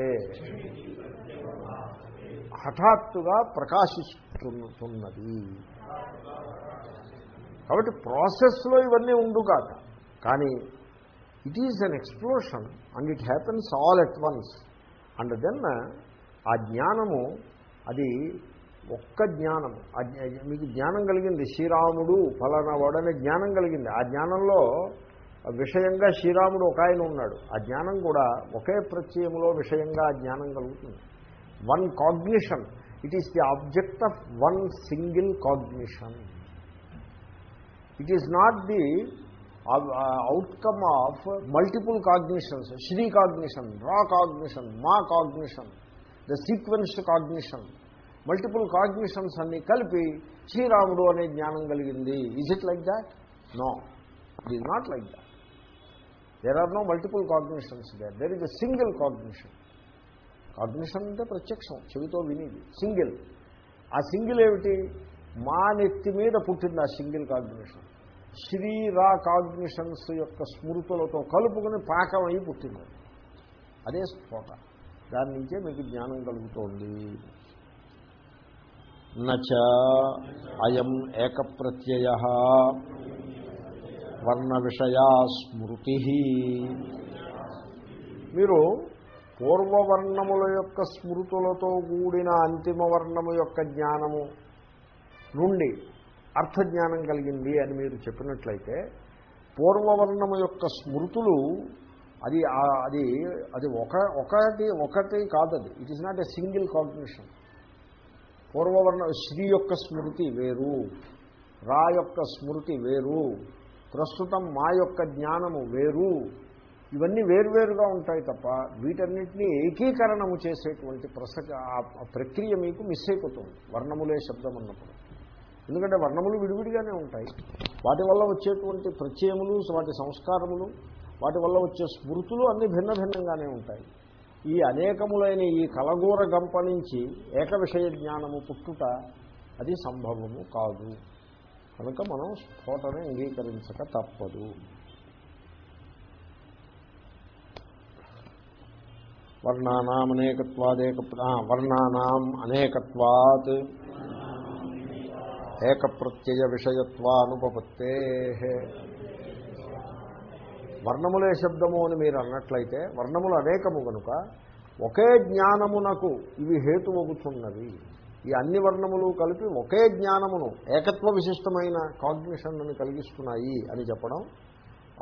హఠాత్తుగా ప్రకాశిస్తున్నది. కాబట్టి ప్రాసెస్లో ఇవన్నీ ఉండు కాక కానీ it is an explosion and it happens all at once and then ఆ జ్ఞానము అది ఒక్క జ్ఞానము మీకు జ్ఞానం కలిగింది శ్రీరాముడు ఫలానా వాడనే జ్ఞానం కలిగింది. ఆ జ్ఞానంలో విషయంగా శ్రీరాముడు ఒక ఆయన ఉన్నాడు. ఆ జ్ఞానం కూడా ఒకే ప్రత్యయములో విషయంగా ఆ జ్ఞానం కలుగుతుంది. One cognition it is the object of one single cognition it is not the outcome of multiple cognitions Shri cognition రా కాగ్నిషన్ మా cognition the sequenced cognition multiple cognitions అన్ని కలిపి శ్రీరాముడు అనే జ్ఞానం కలిగింది. Is it like that no it is not like that there are no multiple cognitions there there is a single cognition cognition అంటే ప్రత్యక్షం చెవితో వినేది. సింగిల్ ఆ సింగిల్ ఏమిటి? మా నెత్తి మీద పుట్టింది ఆ సింగిల్ కాగ్నిషన్ శ్రీరా కాగ్నిషన్స్ యొక్క స్మృతులతో కలుపుకుని పాకం అయి పుట్టింది. అదే స్ఫోట దాని నుంచే మీకు జ్ఞానం కలుగుతోంది. నచ అయం ఏకప్రత్యయ వర్ణ విషయా స్మృతి. మీరు పూర్వవర్ణముల యొక్క స్మృతులతో కూడిన అంతిమ వర్ణము యొక్క జ్ఞానము నుండి అర్థజ్ఞానం కలిగింది అని మీరు చెప్పినట్లయితే పూర్వవర్ణము యొక్క స్మృతులు అది అది అది ఒక ఒకటి ఒకటి కాదది. It is not a single combination పూర్వవర్ణ శ్రీ యొక్క స్మృతి వేరు రా యొక్క స్మృతి వేరు ప్రస్తుతం మా యొక్క జ్ఞానము వేరు. ఇవన్నీ వేరువేరుగా ఉంటాయి తప్ప వీటన్నిటినీ ఏకీకరణము చేసేటువంటి ప్రసక ఆ ప్రక్రియ మీకు మిస్ అయిపోతుంది. వర్ణములే శబ్దం అన్నప్పుడు. ఎందుకంటే వర్ణములు విడివిడిగానే ఉంటాయి. వాటి వల్ల వచ్చేటువంటి ప్రత్యయములు వాటి సంస్కారములు వాటి వల్ల వచ్చే స్మృతులు అన్నీ భిన్న భిన్నంగానే ఉంటాయి. ఈ అనేకములైన ఈ కలగూర గంప నుంచి ఏక విషయ జ్ఞానము పుట్టుట అది సంభవము కాదు. కనుక మనం స్ఫోటను అంగీకరించక తప్పదు. వర్ణానాం అనేకత్వాదేక వర్ణానాం అనేకత్వాత్ ఏకప్రత్యయ విషయత్వానుపపత్తే వర్ణములే శబ్దము అని మీరు అన్నట్లయితే వర్ణములు అనేకము కనుక ఒకే జ్ఞానమునకు ఇవి హేతువగుతున్నవి ఈ అన్ని వర్ణములు కలిపి ఒకే జ్ఞానమును ఏకత్వ విశిష్టమైన కాగ్నిషన్ కలిగిస్తున్నాయి అని చెప్పడం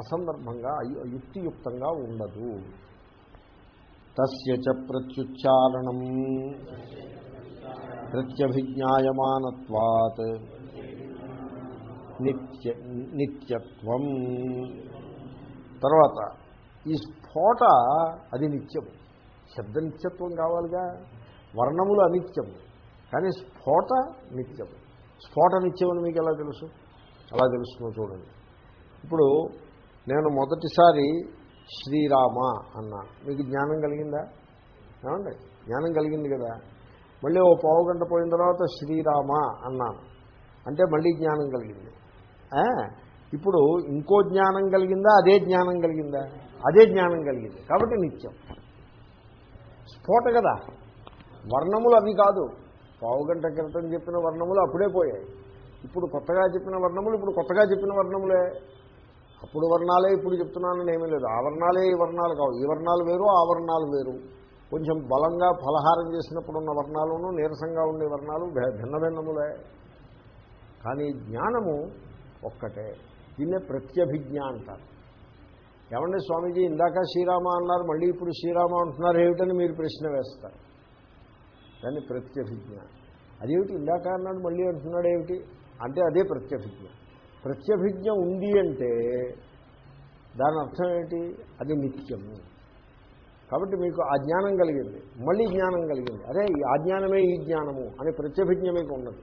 అసందర్భంగా యుక్తియుక్తంగా ఉండదు. తస్య చ ప్రత్యుచ్చారణం. ప్రత్యభిజ్ఞాయమానత్వాత్. నిత్య నిత్యత్వం. తర్వాత ఈ స్ఫోట అది నిత్యం. శబ్ద నిత్యత్వం కావాలిగా వర్ణములు అనిత్యం. కానీ స్ఫోట నిత్యం. స్ఫోట నిత్యం అని మీకు ఎలా తెలుసు? ఎలా తెలుస్తుందో చూడండి. ఇప్పుడు నేను మొదటిసారి శ్రీరామ అన్నాను మీకు జ్ఞానం కలిగిందా? ఏమండి? జ్ఞానం కలిగింది కదా. మళ్ళీ ఓ పావు గంట పోయిన తర్వాత శ్రీరామ అన్నాను. అంటే మళ్ళీ జ్ఞానం కలిగింది. ఇప్పుడు ఇంకో జ్ఞానం కలిగిందా? అదే జ్ఞానం కలిగిందా? అదే జ్ఞానం కలిగింది. కాబట్టి నిత్యం. స్ఫోట కదా. వర్ణములు అవి కాదు. పావు గంట క్రితం చెప్పిన వర్ణములు అప్పుడే పోయాయి. ఇప్పుడు కొత్తగా చెప్పిన వర్ణములు ఇప్పుడు కొత్తగా చెప్పిన వర్ణములే. అప్పుడు వర్ణాలే ఇప్పుడు చెప్తున్నానని ఏమీ లేదు. ఆ వర్ణాలే ఈ వర్ణాలు కావు. ఈ వర్ణాలు వేరు ఆ వర్ణాలు వేరు. కొంచెం బలంగా ఫలహారం చేసినప్పుడు ఉన్న వర్ణాలను నీరసంగా ఉండే వర్ణాలు భిన్న భిన్నములే. కానీ జ్ఞానము ఒక్కటే. దీన్నే ప్రత్యభిజ్ఞ అంటారు. ఏమండి స్వామీజీ ఇందాక శ్రీరామ అన్నారు మళ్ళీ ఇప్పుడు శ్రీరామ అంటున్నారు ఏమిటని మీరు ప్రశ్న వేస్తారు. దాన్ని ప్రత్యభిజ్ఞ. అదేమిటి ఇందాక అన్నాడు మళ్ళీ అంటున్నాడు ఏమిటి? అంటే అదే ప్రత్యభిజ్ఞ. ప్రత్యభిజ్ఞ ఉంది అంటే దాని అర్థం ఏంటి అది నిత్యము. కాబట్టి మీకు ఆ జ్ఞానం కలిగింది. మళ్ళీ జ్ఞానం కలిగింది. అదే ఆ జ్ఞానమే ఈ జ్ఞానము అనే ప్రత్యభిజ్ఞ మీకు ఉన్నది.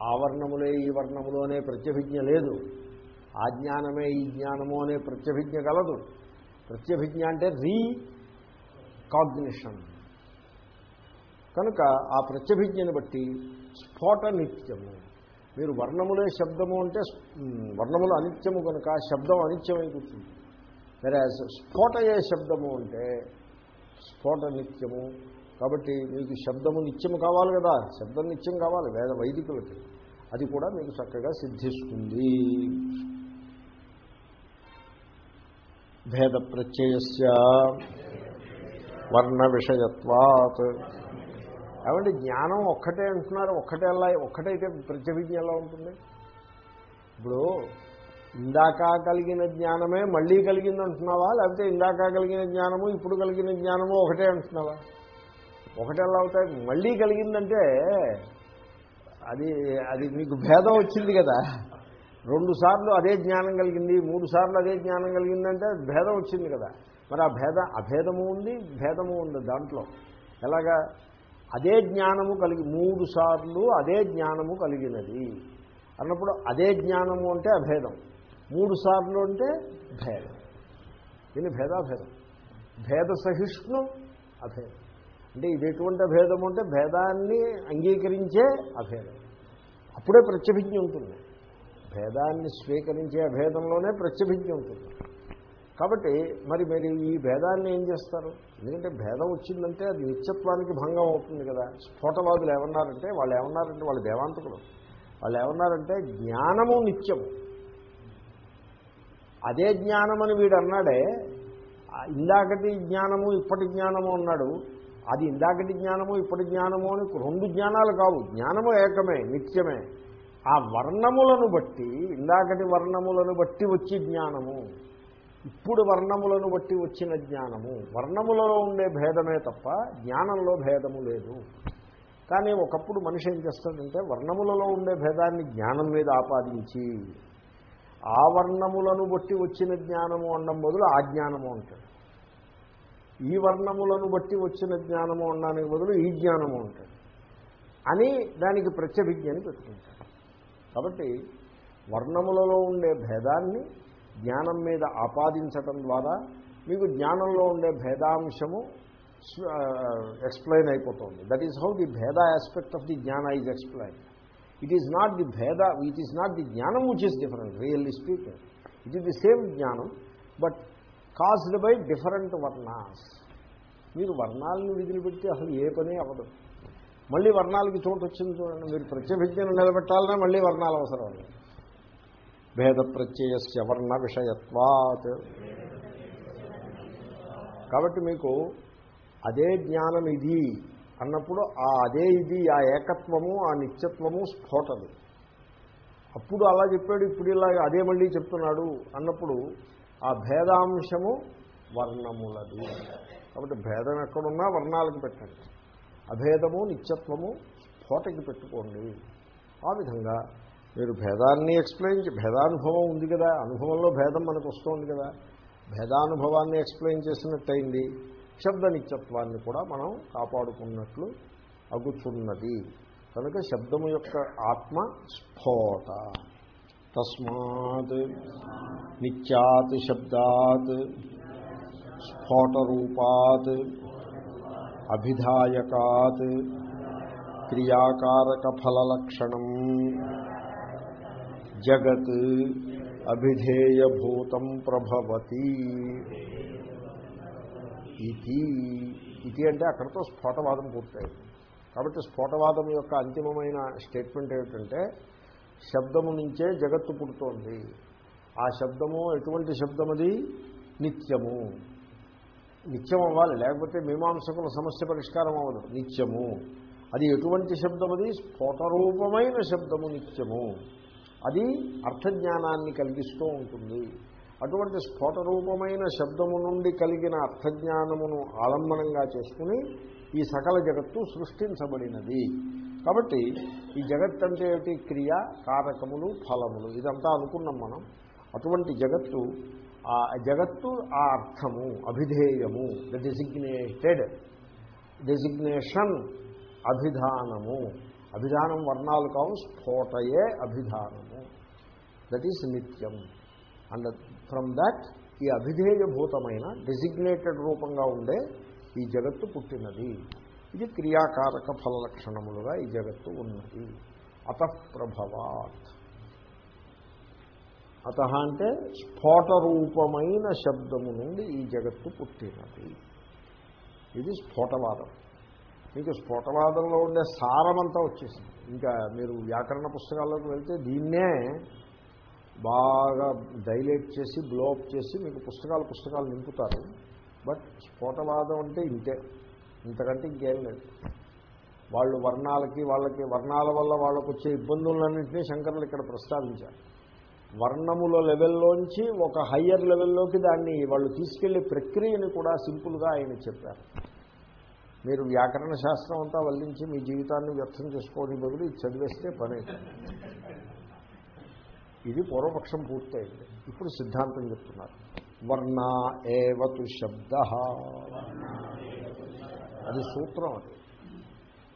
ఆ వర్ణములే ఈ వర్ణములు అనే ప్రత్యభిజ్ఞ లేదు. ఆ జ్ఞానమే ఈ జ్ఞానము అనే ప్రత్యభిజ్ఞ కలదు. ప్రత్యభిజ్ఞ అంటే రీ కాగ్నిషన్ కనుక ఆ ప్రత్యభిజ్ఞని బట్టి స్ఫోట నిత్యము. మీరు వర్ణములే శబ్దము అంటే వర్ణములు అనిత్యము కనుక శబ్దం అనిత్యమై కూర్చుంది. వేరే స్ఫోటయే శబ్దము అంటే స్ఫోట నిత్యము. కాబట్టి మీకు శబ్దము నిత్యము కావాలి కదా. శబ్దం నిత్యం కావాలి. వేద వైదికులకి. అది కూడా మీకు చక్కగా సిద్ధిస్తుంది. భేద ప్రత్యయస్య వర్ణ విషయత్వాత్. ఏమంటే జ్ఞానం ఒక్కటే అంటున్నారు. ఒక్కటే అలా ఒక్కటైతే ప్రత్యభిజ్ఞ ఎలా ఉంటుంది? ఇప్పుడు ఇందాక కలిగిన జ్ఞానమే మళ్ళీ కలిగింది అంటున్నావా? లేకపోతే ఇందాక కలిగిన జ్ఞానము ఇప్పుడు కలిగిన జ్ఞానము ఒకటే అంటున్నావా? ఒకటే ఎలా అవుతాయి? మళ్ళీ కలిగిందంటే అది అది మీకు భేదం వచ్చింది కదా. రెండు సార్లు అదే జ్ఞానం కలిగింది మూడు సార్లు అదే జ్ఞానం కలిగిందంటే భేదం వచ్చింది కదా. మరి ఆ భేద అభేదము ఉంది భేదము ఉంది దాంట్లో. ఎలాగా? అదే జ్ఞానము కలిగి మూడు సార్లు అదే జ్ఞానము కలిగినది. అన్నప్పుడు అదే జ్ఞానము అంటే అభేదం. మూడు సార్లు అంటే భేదం. దీన్ని భేదాభేదం. భేద సహిష్ణు అభేదం. అంటే ఇది ఎటువంటి అభేదం అంటే భేదాన్ని అంగీకరించే అభేదం. అప్పుడే ప్రత్యభిజ్ఞ ఉంటుంది. భేదాన్ని స్వీకరించే అభేదంలోనే ప్రత్యభిజ్ఞ ఉంటుంది. కాబట్టి మరి మీరు ఈ భేదాన్ని ఏం చేస్తారు? ఎందుకంటే భేదం వచ్చిందంటే అది నిత్యత్వానికి భంగం అవుతుంది కదా. స్ఫోటవాదులు ఏమన్నారంటే వాళ్ళు ఏమన్నారంటే వాళ్ళు దేవాంతకులు. వాళ్ళు ఏమన్నారంటే జ్ఞానము నిత్యము. అదే జ్ఞానమని వీడు అన్నాడే ఇందాకటి జ్ఞానము ఇప్పటి జ్ఞానము అన్నాడు. అది ఇందాకటి జ్ఞానము ఇప్పటి జ్ఞానము అని రెండు జ్ఞానాలు కావు. జ్ఞానము ఏకమే నిత్యమే. ఆ వర్ణములను బట్టి ఇందాకటి వర్ణములను బట్టి వచ్చి జ్ఞానము. ఇప్పుడు వర్ణములను బట్టి వచ్చిన జ్ఞానము. వర్ణములలో ఉండే భేదమే తప్ప జ్ఞానంలో భేదము లేదు. కానీ ఒకప్పుడు మనిషి ఏం చేస్తాడంటే వర్ణములలో ఉండే భేదాన్ని జ్ఞానం మీద ఆపాదించి ఆ వర్ణములను బట్టి వచ్చిన జ్ఞానము అనడం బదులు ఆ జ్ఞానము అంటాడు. ఈ వర్ణములను బట్టి వచ్చిన జ్ఞానము అనడానికి బదులు ఈ జ్ఞానము అంటాడు. అని దానికి ప్రత్యభిజ్ఞని పెట్టుకుంటాడు. కాబట్టి వర్ణములలో ఉండే భేదాన్ని జ్ఞానం మీద ఆపాదించటం ద్వారా మీకు జ్ఞానంలో ఉండే భేదాంశము ఎక్స్ప్లెయిన్ అయిపోతుంది. దట్ ఈస్ హౌ ది భేద ఆస్పెక్ట్ ఆఫ్ ది జ్ఞాన is explain it is not the భేద ఇట్ ఈస్ నాట్ ది జ్ఞానం which is different really speaking it is the same జ్ఞానం బట్ కాస్డ్ బై డిఫరెంట్ వర్ణాస్ మీరు వర్ణాలను విదిలిపెడితే అసలు ఏ పని అవ్వదు. మళ్ళీ వర్ణాలకి చోటు వచ్చింది చూడండి మీరు ప్రత్యభిజ్ఞను నిలబెట్టాలనే మళ్ళీ వర్ణాలు అవసరం లేదు భేద ప్రత్యయస్య వర్ణ విషయత్వాత్. కాబట్టి మీకు అదే జ్ఞానం ఇది అన్నప్పుడు ఆ అదే ఇది ఆ ఏకత్వము ఆ నిత్యత్వము స్ఫోటది. అప్పుడు అలా చెప్పాడు ఇప్పుడు ఇలా అదే మళ్ళీ చెప్తున్నాడు అన్నప్పుడు ఆ భేదాంశము వర్ణములది. కాబట్టి భేదం ఎక్కడున్నా వర్ణాలకు పెట్టండి. అభేదము నిత్యత్వము స్ఫోటకి పెట్టుకోండి. ఆ విధంగా మీరు భేదాన్ని ఎక్స్ప్లెయిన్ భేదానుభవం ఉంది కదా అనుభవంలో భేదం మనకు వస్తుంది కదా. భేదానుభవాన్ని ఎక్స్ప్లెయిన్ చేసినట్టయింది. శబ్ద నిత్యత్వాన్ని కూడా మనం కాపాడుకున్నట్లు అగుచున్నది. కనుక శబ్దము యొక్క ఆత్మ స్ఫోట. తస్మాత్ నిత్యాత్ శబ్దాత్ స్ఫోటరూపాత్ అభిధాయకాత్ క్రియాకారక ఫలలక్షణం జగత్ అభిధేయభూతం ప్రభవతి. ఇది ఇది అంటే అక్కడితో స్ఫోటవాదం పూర్తయింది. కాబట్టి స్ఫోటవాదం యొక్క అంతిమమైన స్టేట్మెంట్ ఏమిటంటే శబ్దము నుంచే జగత్తు పుడుతోంది. ఆ శబ్దము ఎటువంటి శబ్దం అది నిత్యము. నిత్యం అవ్వాలి లేకపోతే మీమాంసకుల సమస్య పరిష్కారం అవ్వదు. నిత్యము. అది ఎటువంటి శబ్దమది? స్ఫోటరూపమైన శబ్దము నిత్యము. అది అర్థజ్ఞానాన్ని కలిగిస్తూ ఉంటుంది. అటువంటి స్ఫోటరూపమైన శబ్దము నుండి కలిగిన అర్థజ్ఞానమును ఆలంబనంగా చేసుకుని ఈ సకల జగత్తు సృష్టించబడినది. కాబట్టి ఈ జగత్ అంటే ఏమిటి? క్రియ కారకములు ఫలములు. ఇదంతా అనుకున్నాం మనం. అటువంటి జగత్తు ఆ జగత్తు ఆ అర్థము అభిధేయము ద డెసిగ్నేటెడ్ డెసిగ్నేషన్ అభిధానము. అభిధానం వర్ణాలు కావు స్ఫోటయే అభిధానము. దట్ ఈస్ నిత్యం. అండ్ ఫ్రమ్ దట్ ఈ అభిధేయభూతమైన డెసిగ్నేటెడ్ రూపంగా ఉండే ఈ జగత్తు పుట్టినది. ఇది క్రియాకారక ఫలలక్షణములుగా ఈ జగత్తు ఉన్నది. అత ప్రభవాత్ అత అంటే స్ఫోట రూపమైన శబ్దము నుండి ఈ జగత్తు పుట్టినది. ఇది స్ఫోటవాదం. మీకు స్ఫోటవాదంలో ఉండే సారమంతా వచ్చేసింది. ఇంకా మీరు వ్యాకరణ పుస్తకాల్లోకి వెళ్తే దీన్నే బాగా డైలేట్ చేసి బ్లోఅప్ చేసి మీకు పుస్తకాలు పుస్తకాలు నింపుతారు. బట్ స్ఫోటవాదం అంటే ఇంతే. ఇంతకంటే ఇంకేం లేదు. వాళ్ళు వర్ణాలకి వాళ్ళకి వర్ణాల వల్ల వాళ్ళకు వచ్చే ఇబ్బందులన్నింటినీ శంకరులు ఇక్కడ ప్రస్తావించారు. వర్ణముల లెవెల్లోంచి ఒక హయ్యర్ లెవెల్లోకి దాన్ని వాళ్ళు తీసుకెళ్ళే ప్రక్రియని కూడా సింపుల్గా ఆయన చెప్పారు. మీరు వ్యాకరణ శాస్త్రం అంతా వల్లించి మీ జీవితాన్ని వ్యర్థం చేసుకోవడం బదులు చదివేస్తే పని. ఇది పూర్వపక్షం పూర్తయింది. ఇప్పుడు సిద్ధాంతం చెప్తున్నారు. వర్ణ ఏవతు శబ్ద. అది సూత్రం అది.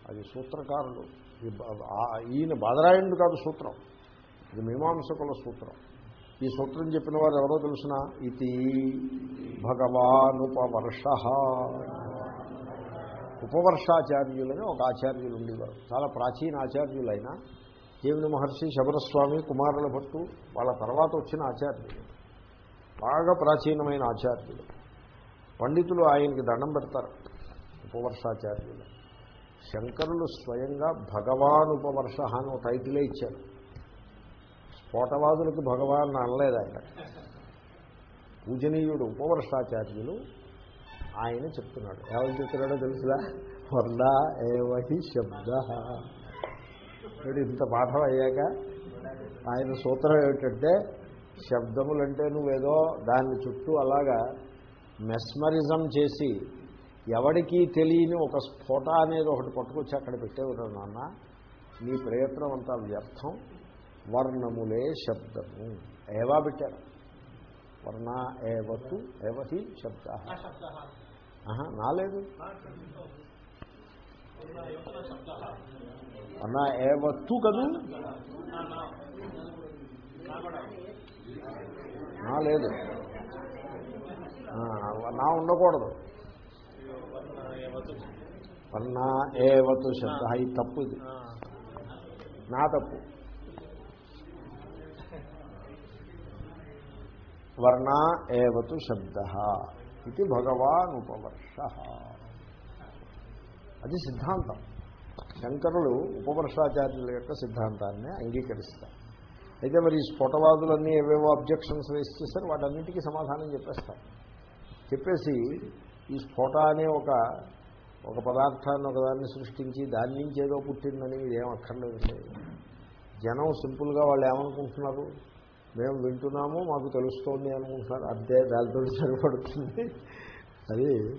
అది సూత్రకారుడు ఈయన బాదరాయణుడు కాదు సూత్రం. ఇది మీమాంసకుల సూత్రం. ఈ సూత్రం చెప్పిన వారు ఎవరో తెలుసిన? ఇది భగవానుపవర్ష. ఉపవర్షాచార్యులని ఒక ఆచార్యులు ఉండేవారు. చాలా ప్రాచీన ఆచార్యులైన జీవుని మహర్షి శబరస్వామి కుమారుల భట్టు వాళ్ళ తర్వాత వచ్చిన ఆచార్యులు. బాగా ప్రాచీనమైన ఆచార్యులు. పండితులు ఆయనకి దండం పెడతారు ఉపవర్షాచార్యులు. శంకరులు స్వయంగా భగవాన్ ఉపవర్ష అని ఒక టైటిలే ఇచ్చారు. స్ఫోటవాదులకు భగవాన్ అనలేదు ఆయన. పూజనీయుడు ఉపవర్షాచార్యులు ఆయన చెప్తున్నాడు. ఎవరు చెప్తున్నాడో తెలుసులా వర్ణ ఏవహి శబ్ద? వీడు ఇంత పాఠం అయ్యాక ఆయన సూత్రం ఏమిటంటే శబ్దములంటే నువ్వేదో దాని చుట్టూ అలాగా మెస్మరిజం చేసి ఎవడికి తెలియని ఒక స్ఫోట అనేది ఒకటి పట్టుకొచ్చి అక్కడ పెట్టేవారు నాన్న. నీ ప్రయత్నం అంతా వ్యర్థం. వర్ణములే శబ్దము. ఏవా పెట్టారు? వర్ణ ఏవతు ఏవహి శబ్ద. ఆహా, నాలేదు వర్ణ ఏవత్తు కదూ? లేదు. నా ఉండకూడదు. వర్ణ ఏవతు శబ్ద. ఈ తప్పు ఇది. నా తప్పు. వర్ణ ఏవతు శబ్ద. ఇది భగవాన్ ఉపవర్ష అది సిద్ధాంతం. శంకరులు ఉపవర్షాచార్యుల యొక్క సిద్ధాంతాన్ని అంగీకరిస్తారు. అయితే మరి ఈ స్ఫోటవాదులన్నీ ఏవేవో అబ్జెక్షన్స్ వేసి చేశారు వాటన్నిటికీ సమాధానం చెప్పేస్తారు. చెప్పేసి ఈ స్ఫోట అనే ఒక ఒక పదార్థాన్ని ఒకదాన్ని సృష్టించి దాని నుంచి ఏదో పుట్టిందని ఇదేం అక్కర్లేదండి. జనం సింపుల్గా వాళ్ళు ఏమనుకుంటున్నారు? మేము వింటున్నాము మాకు తెలుస్తోంది అనుకుంటున్నారు. అంతే దానితో సరిపడుతుంది. అది